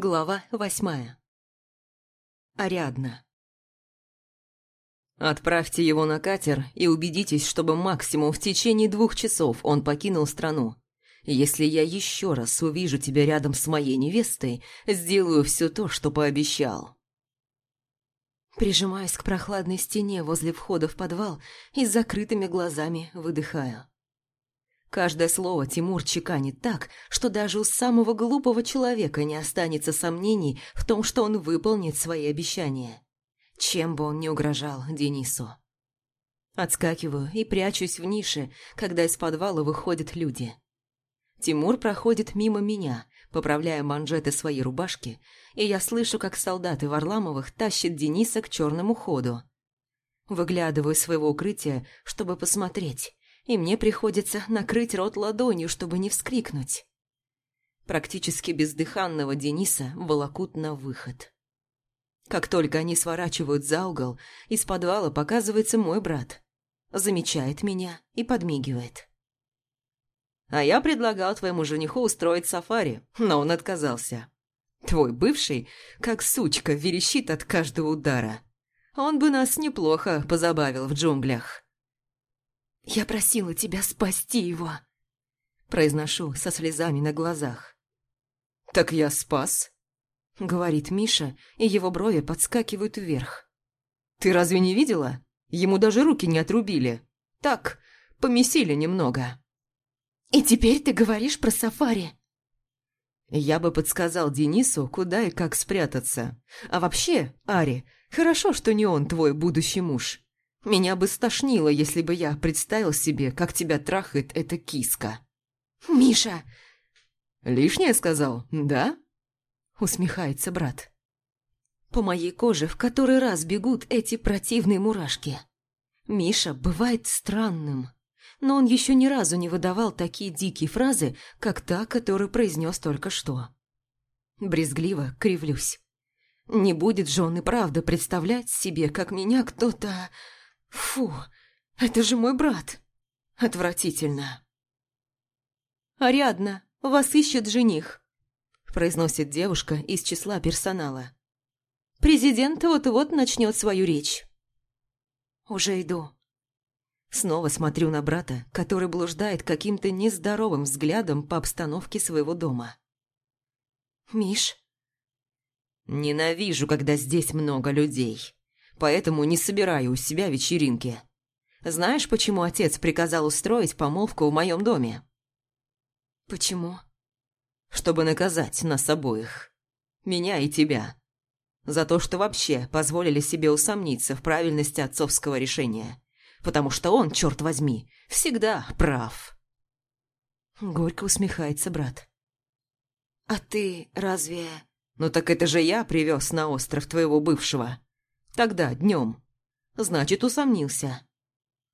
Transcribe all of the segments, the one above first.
Глава восьмая. Ариадна. Отправьте его на катер и убедитесь, чтобы максимум в течение двух часов он покинул страну. Если я еще раз увижу тебя рядом с моей невестой, сделаю все то, что пообещал. Прижимаюсь к прохладной стене возле входа в подвал и с закрытыми глазами выдыхаю. Каждое слово Тимур чеканит так, что даже у самого глупого человека не останется сомнений в том, что он выполнит свои обещания. Чем бы он ни угрожал Денису. Отскакиваю и прячусь в нише, когда из подвала выходят люди. Тимур проходит мимо меня, поправляя манжеты своей рубашки, и я слышу, как солдаты Варламовых тащат Дениса к черному ходу. Выглядываю из своего укрытия, чтобы посмотреть, и мне приходится накрыть рот ладонью, чтобы не вскрикнуть. Практически бездыханного Дениса волокут на выход. Как только они сворачивают за угол, из подвала показывается мой брат. Замечает меня и подмигивает. «А я предлагал твоему жениху устроить сафари, но он отказался. Твой бывший, как сучка, верещит от каждого удара. Он бы нас неплохо позабавил в джунглях». «Я просила тебя спасти его!» Произношу со слезами на глазах. «Так я спас», — говорит Миша, и его брови подскакивают вверх. «Ты разве не видела? Ему даже руки не отрубили. Так, помесили немного». «И теперь ты говоришь про сафари?» Я бы подсказал Денису, куда и как спрятаться. А вообще, Ари, хорошо, что не он твой будущий муж. Меня бы стошнило, если бы я представил себе, как тебя трахает эта киска. «Миша!» «Лишнее сказал, да?» Усмехается брат. По моей коже в который раз бегут эти противные мурашки. Миша бывает странным, но он еще ни разу не выдавал такие дикие фразы, как та, которую произнес только что. Брезгливо кривлюсь. Не будет же он и правда представлять себе, как меня кто-то... Фу, это же мой брат. Отвратительно. «Ариадна, вас ищет жених», – произносит девушка из числа персонала. «Президент вот-вот начнет свою речь». «Уже иду». Снова смотрю на брата, который блуждает каким-то нездоровым взглядом по обстановке своего дома. «Миш?» «Ненавижу, когда здесь много людей», поэтому не собираю у себя вечеринки. Знаешь, почему отец приказал устроить помолвку в моем доме? Почему? Чтобы наказать нас обоих. Меня и тебя. За то, что вообще позволили себе усомниться в правильности отцовского решения. Потому что он, черт возьми, всегда прав. Горько усмехается брат. «А ты разве...» «Ну так это же я привез на остров твоего бывшего. Тогда, днем. Значит, усомнился.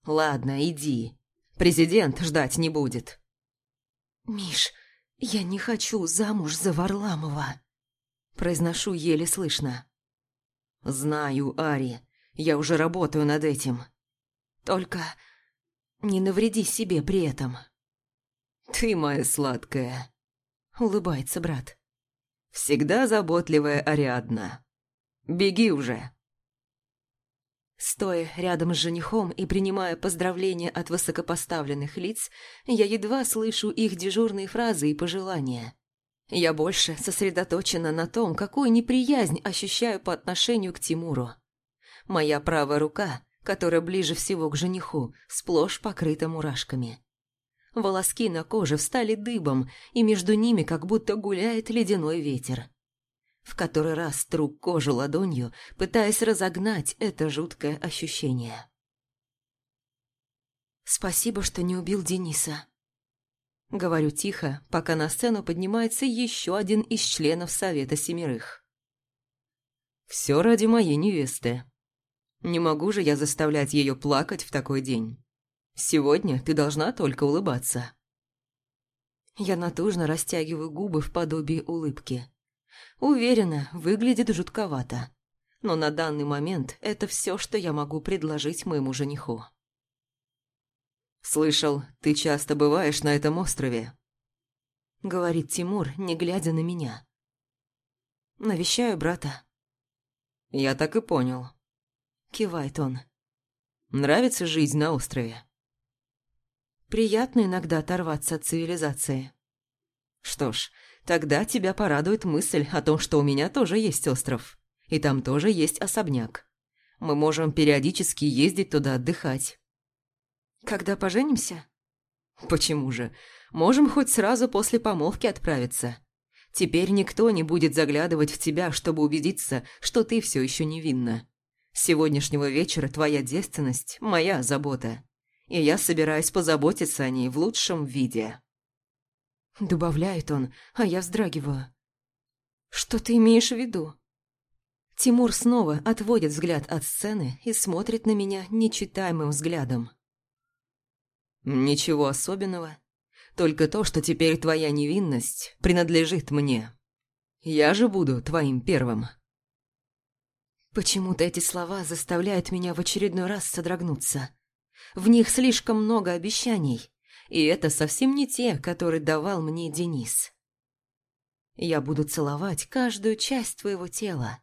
Ладно, иди. Президент ждать не будет. «Миш, я не хочу замуж за Варламова», – произношу еле слышно. «Знаю, Ари, я уже работаю над этим. Только не навреди себе при этом». «Ты моя сладкая», – улыбается брат. «Всегда заботливая Ариадна. Беги уже». Стоя рядом с женихом и принимая поздравления от высокопоставленных лиц, я едва слышу их дежурные фразы и пожелания. Я больше сосредоточена на том, какую неприязнь ощущаю по отношению к Тимуру. Моя правая рука, которая ближе всего к жениху, сплошь покрыта мурашками. Волоски на коже встали дыбом, и между ними как будто гуляет ледяной ветер в который раз тру кожу ладонью, пытаясь разогнать это жуткое ощущение. «Спасибо, что не убил Дениса», — говорю тихо, пока на сцену поднимается еще один из членов Совета Семерых. «Все ради моей невесты. Не могу же я заставлять ее плакать в такой день. Сегодня ты должна только улыбаться». Я натужно растягиваю губы в подобии улыбки. Уверена, выглядит жутковато. Но на данный момент это все, что я могу предложить моему жениху. «Слышал, ты часто бываешь на этом острове?» Говорит Тимур, не глядя на меня. Навещаю брата». «Я так и понял», — кивает он. «Нравится жизнь на острове?» «Приятно иногда оторваться от цивилизации». «Что ж, тогда тебя порадует мысль о том, что у меня тоже есть остров, и там тоже есть особняк. Мы можем периодически ездить туда отдыхать». «Когда поженимся?» «Почему же? Можем хоть сразу после помолвки отправиться. Теперь никто не будет заглядывать в тебя, чтобы убедиться, что ты все еще невинна. С сегодняшнего вечера твоя девственность – моя забота. И я собираюсь позаботиться о ней в лучшем виде». Добавляет он, а я вздрагиваю. «Что ты имеешь в виду?» Тимур снова отводит взгляд от сцены и смотрит на меня нечитаемым взглядом. «Ничего особенного. Только то, что теперь твоя невинность принадлежит мне. Я же буду твоим первым». Почему-то эти слова заставляют меня в очередной раз содрогнуться. В них слишком много обещаний, и это совсем не те, которые давал мне Денис. Я буду целовать каждую часть твоего тела,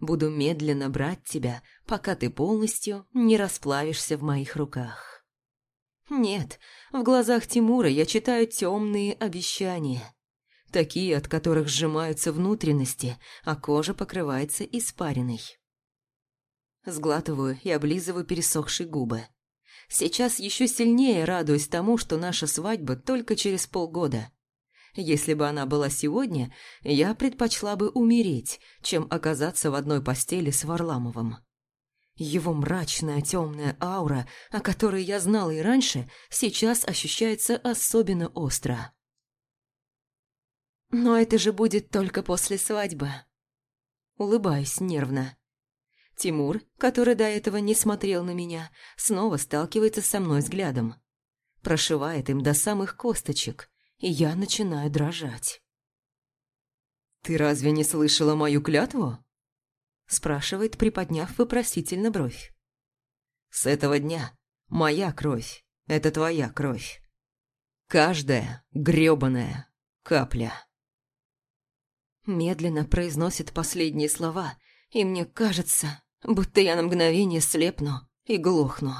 буду медленно брать тебя, пока ты полностью не расплавишься в моих руках. Нет, в глазах Тимура я читаю темные обещания. Такие, от которых сжимаются внутренности, а кожа покрывается испариной. Сглатываю и облизываю пересохшие губы. Сейчас еще сильнее радуюсь тому, что наша свадьба только через полгода. Если бы она была сегодня, я предпочла бы умереть, чем оказаться в одной постели с Варламовым. Его мрачная темная аура, о которой я знала и раньше, сейчас ощущается особенно остро. Но это же будет только после свадьбы. Улыбаюсь нервно. Тимур, который до этого не смотрел на меня, снова сталкивается со мной взглядом. Прошивает им до самых косточек, и я начинаю дрожать. «Ты разве не слышала мою клятву?» спрашивает, приподняв вопросительно бровь. «С этого дня моя кровь — это твоя кровь. Каждая грёбаная капля». Медленно произносит последние слова, и мне кажется, будто я на мгновение слепну и глохну.